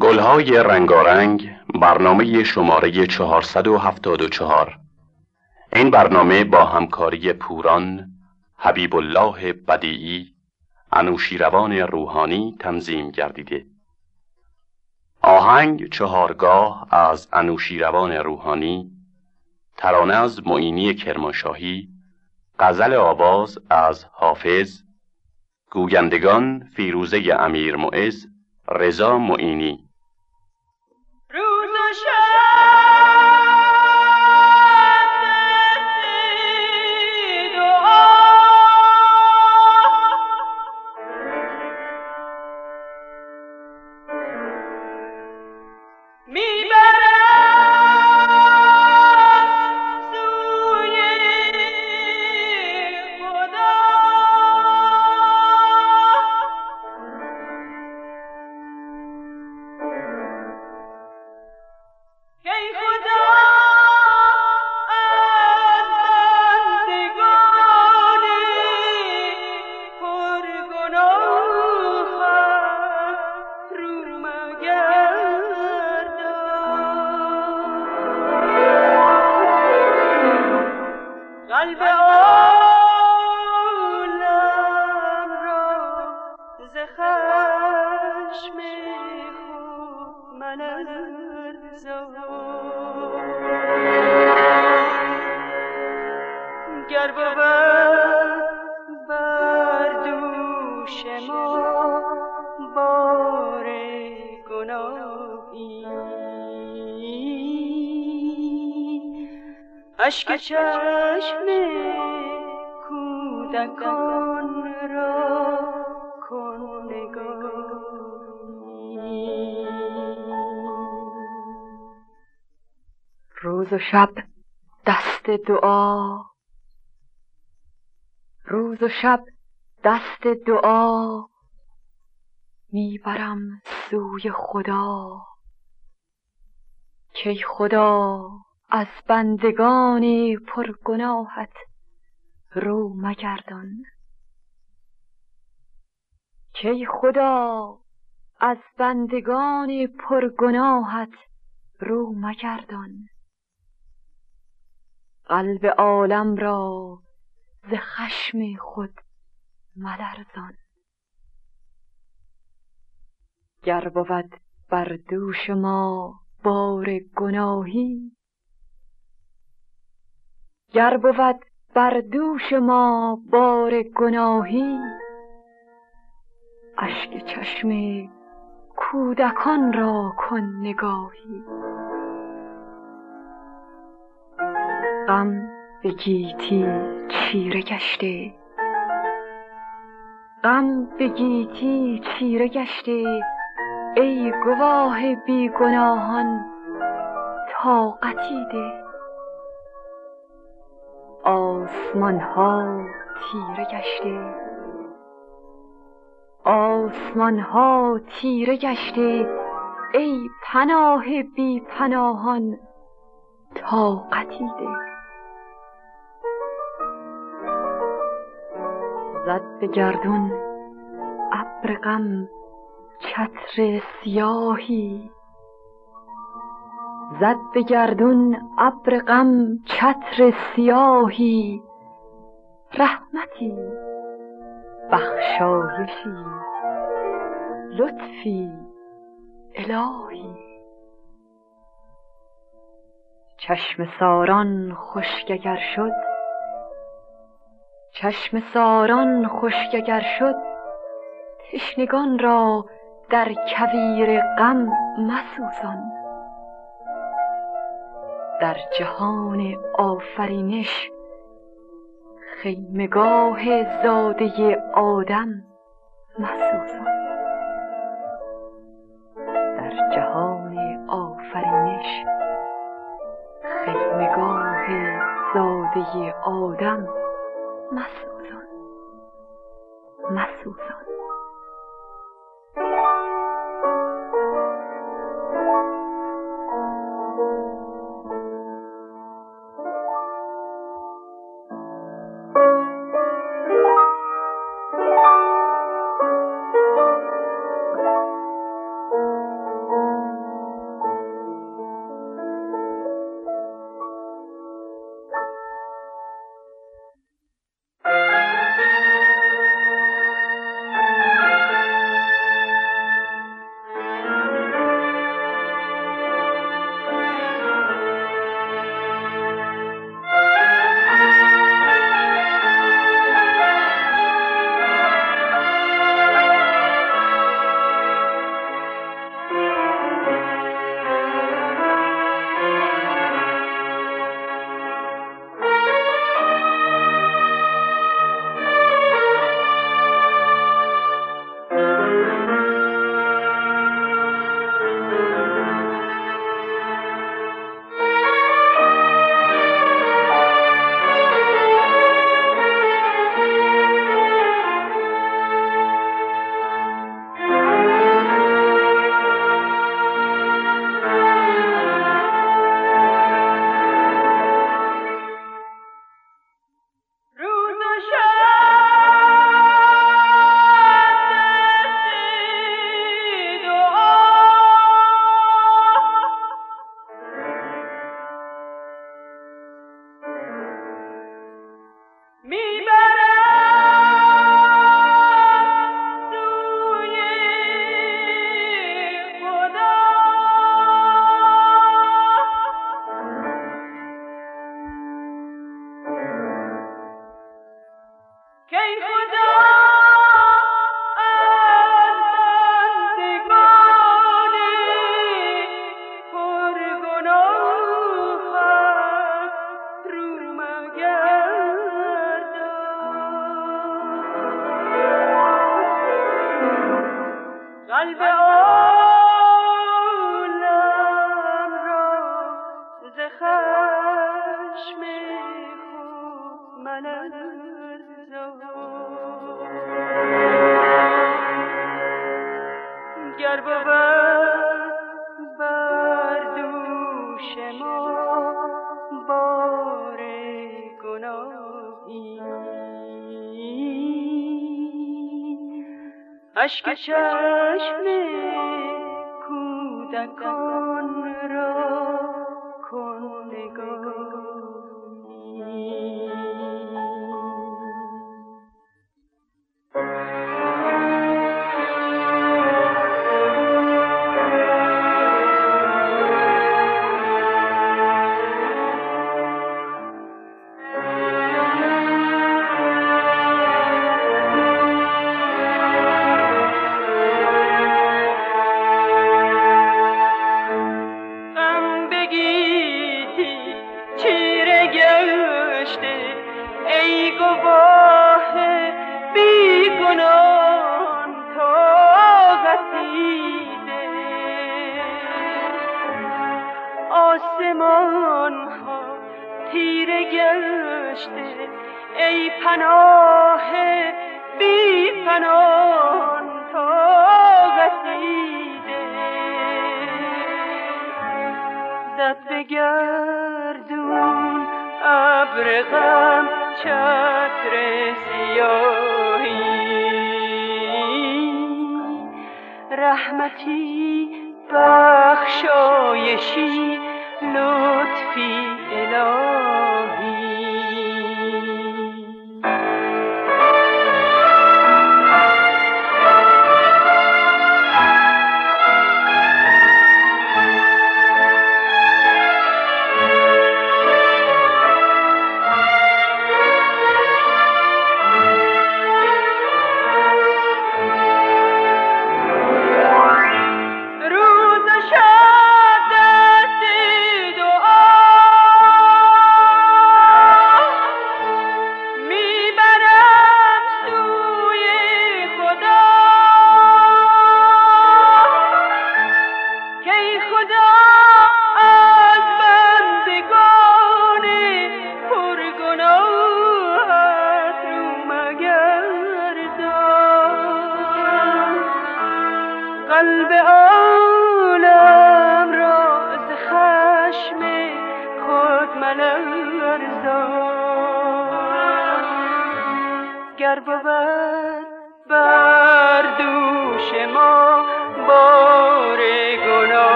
گلهای رنگارنگ برنامه شماره 474 این برنامه با همکاری پوران حبیب الله بدیعی انوشیروان روحانی تنظیم گردیده. آهنگ چهارگاه از انوشیروان روحانی ترانه از معینی کرمانشاهی غزل آواز از حافظ گویندگان فیروزه امیر معز رضا معینی. اشک چشم کودکان را کن روز و شب دست دعا. روز و شب دست دعا. می‌برم سوی خدا. کی خدا. از بندگان پرگناهت رو مگردان. کی خدا از بندگان پرگناهت رو مگردان. قلب عالم را ز خشم خود ملرزان. گر بود بر دوش ما بار گناهی گر بود بر دوش ما بار گناهی اشک چشم کودکان را کن نگاهی. غم به گیتی چیره گشته غم به گیتی چیره گشته ای گواه بیگناهان طاقتی ده. آسمان ها تیره گشته. آسمان ها تیره گشته. ای پناه بی پناهان طاقتی ده. زد به گردون ابر غم چتر سیاهی. زد به گردون ابر غم چتر سیاهی. رحمتی بخشایشی لطفی الهی. چشم ساران خشک شد چشم ساران خشک شد تشنگان را در کویر غم مسوزان. در جهان آفرینش. خیمگاه زاده آدم مسوزان در جهان آفرینش. خیمگاه زاده آدم مسوزان قلبي اشک چشم کودکان را کن نگاهی چتر سیاهی. رحمتی بخشایشی لطفی الهی.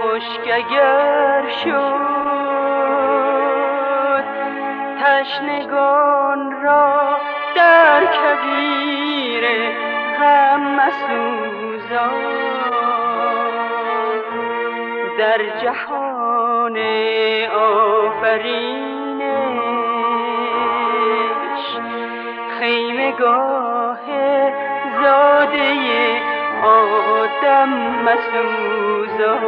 خشک اگر شد تشنگان را در کبیر مسوزان. در جهان آفرینش خیمگاه زاده آدم مسوزان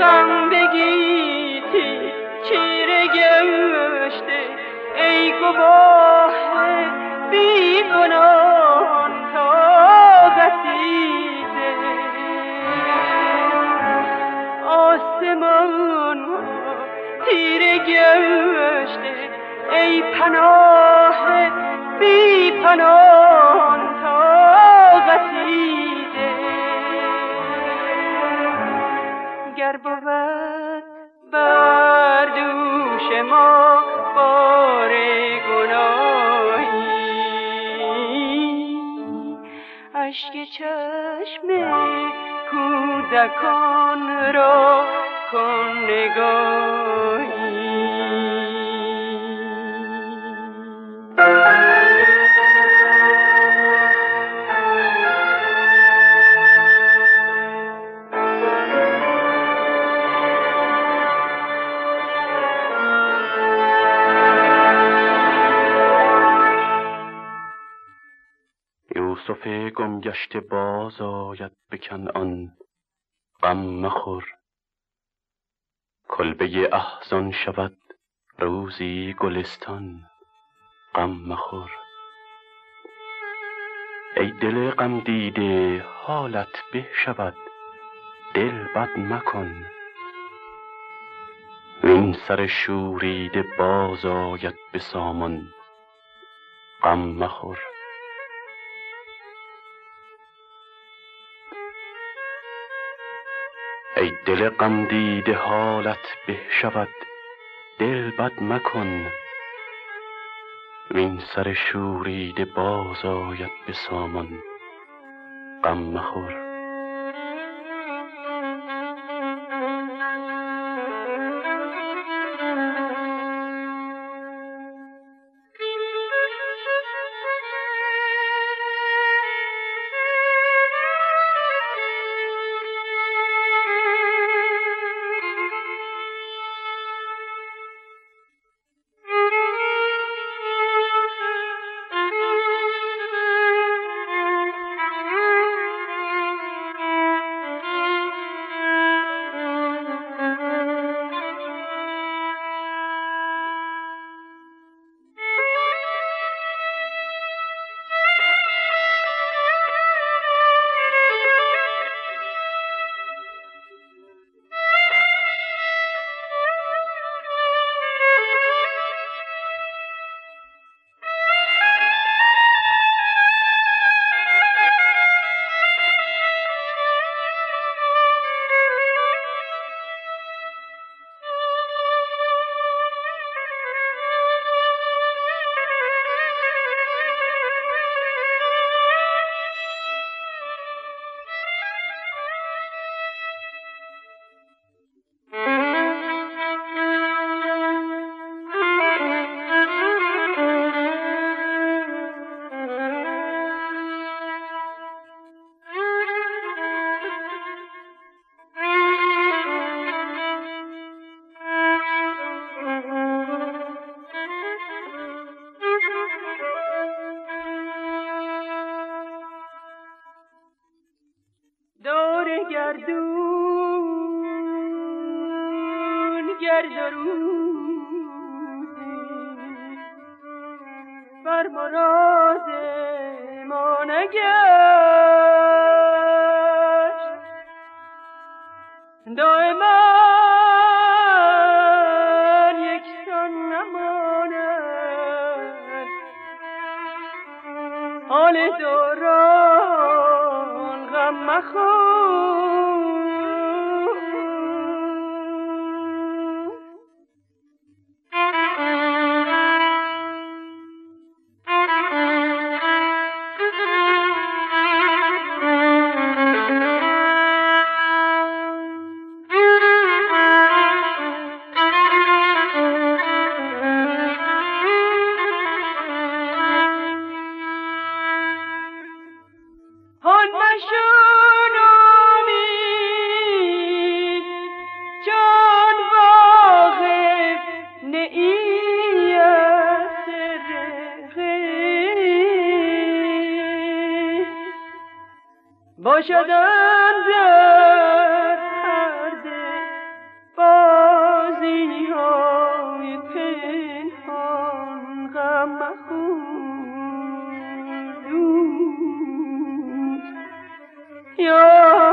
غم بگیتی چیره گشته. ای گواه بی گناهان طاقتیده آسمان ها تیره گشته. ای پناه بی پناهان کودکان را کن نگاهی یوسف گمگشته باز آید بکن آن غم مخور. کلبه احزان شود روزی گلستان غم مخور. ای دل غم دیده حالت به شود دل بد مکن. وین سر شوریده باز آید به سامان غم مخور. ای دل غم دیده حالت به شود دل بد مکن. وین سر شوریده باز آید به سامان غم مخور. Oh.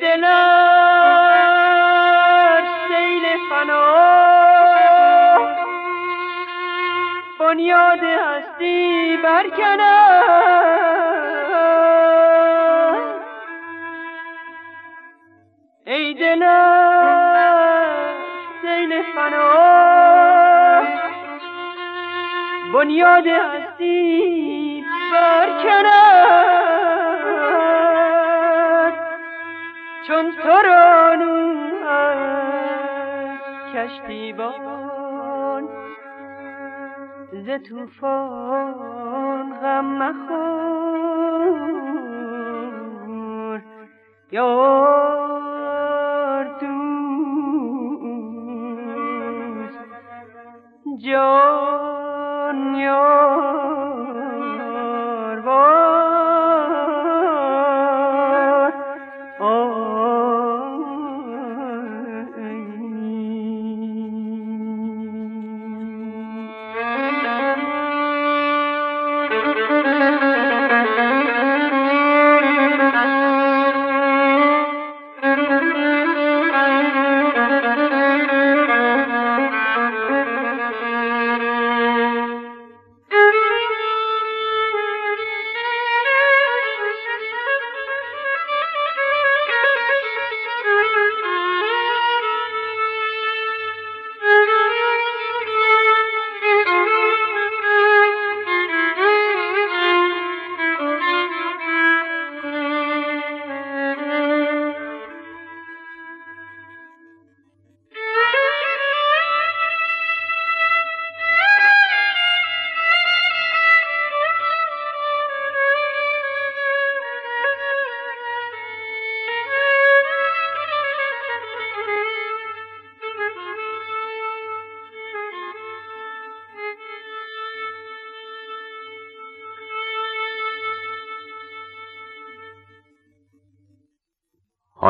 دلت سیل فنا. بنیاد هستی برکنه ای دلت سیل فنا. بنیاد هستی برکنه چون تو رانو از کشتی بان. ز توفان غم مخور. یار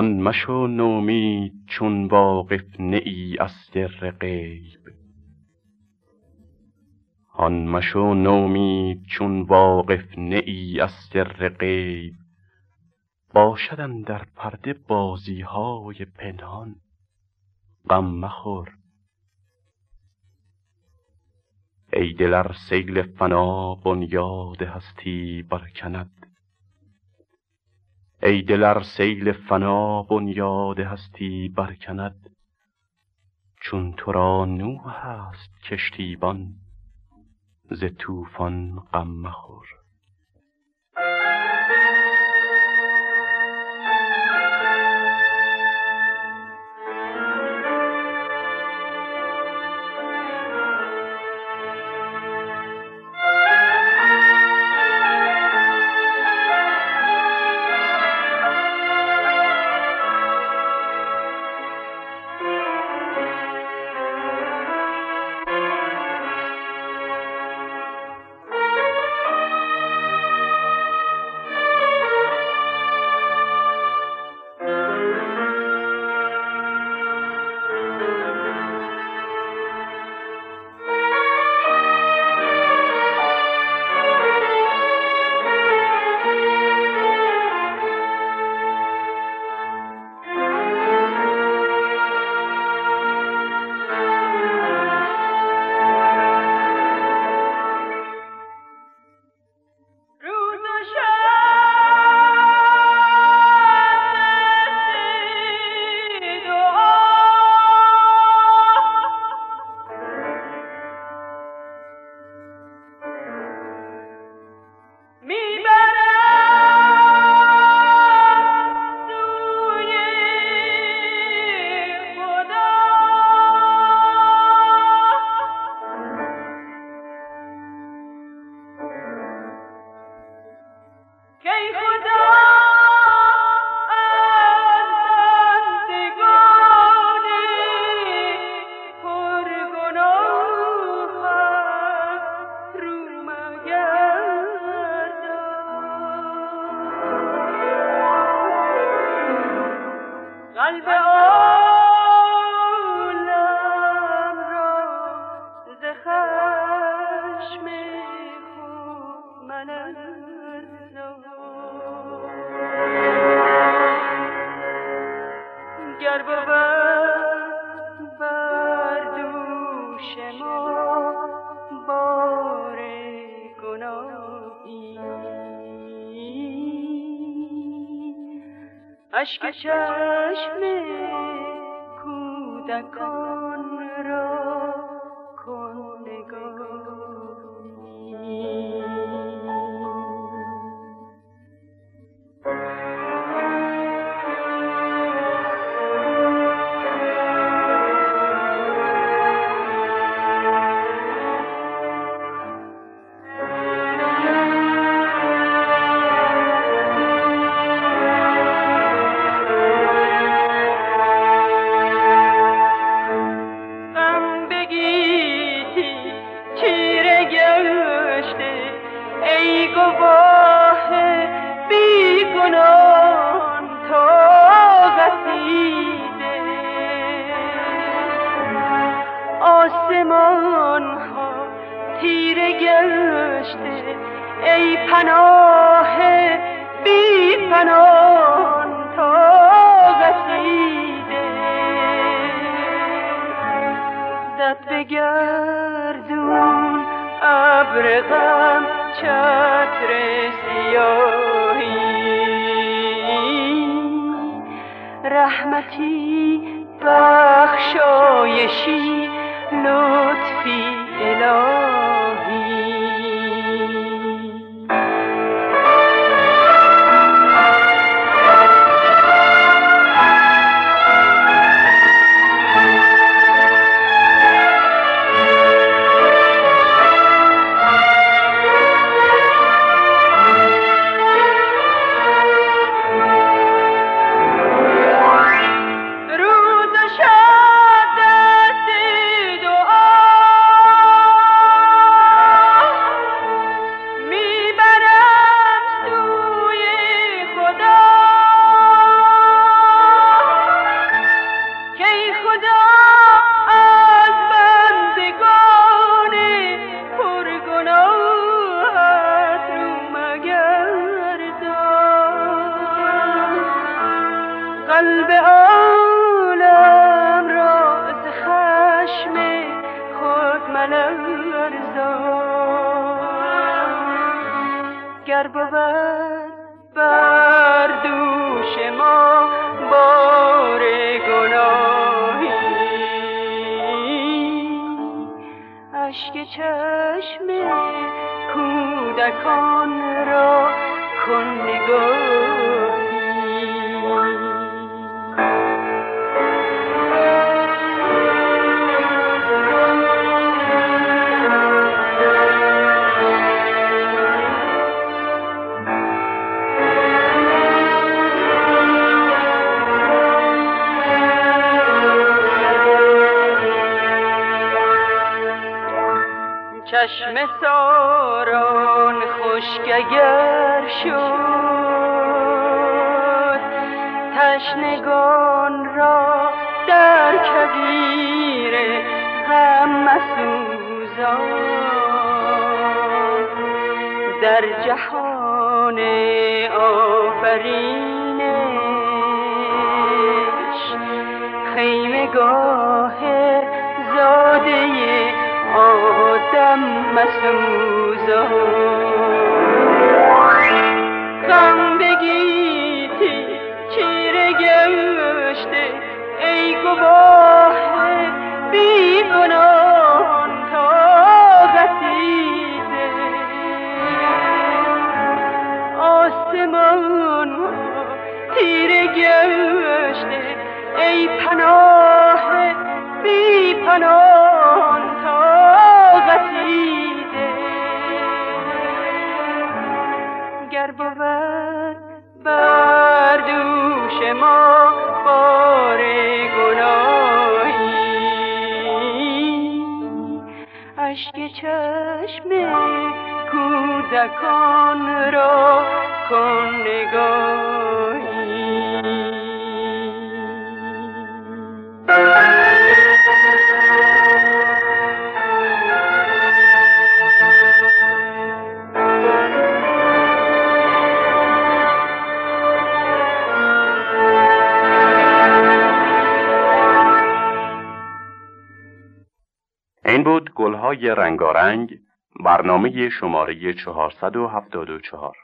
آن مشو نومید چون واقف نه از سر غیب آن مشو نومید چون واقف نه از سر غیب باشد در پرده بازی های پنهان غم مخور. ای دل ار سیل فنا بنیاد هستی برکند. ای دل ار سیل فنا بنیاد هستی برکند چون تو را نوح هست کشتیبان ز طوفان غم مخور. اشک چشم کودکان را گر بود بر دوش ما بار گناهی. اشک چشم کودکان را کن نگاه. چشم ساران خشکگر شد تشنگان را در کبیر مسوزان. در جهان آفرینش خیمه آدم مسوزا غم بگیتی چیره گشته ای گواه. گر بود بر دوش ما بار گناهی. اشک چشم کودکان را کن نگاهی. گلهای رنگارنگ برنامه شماره 474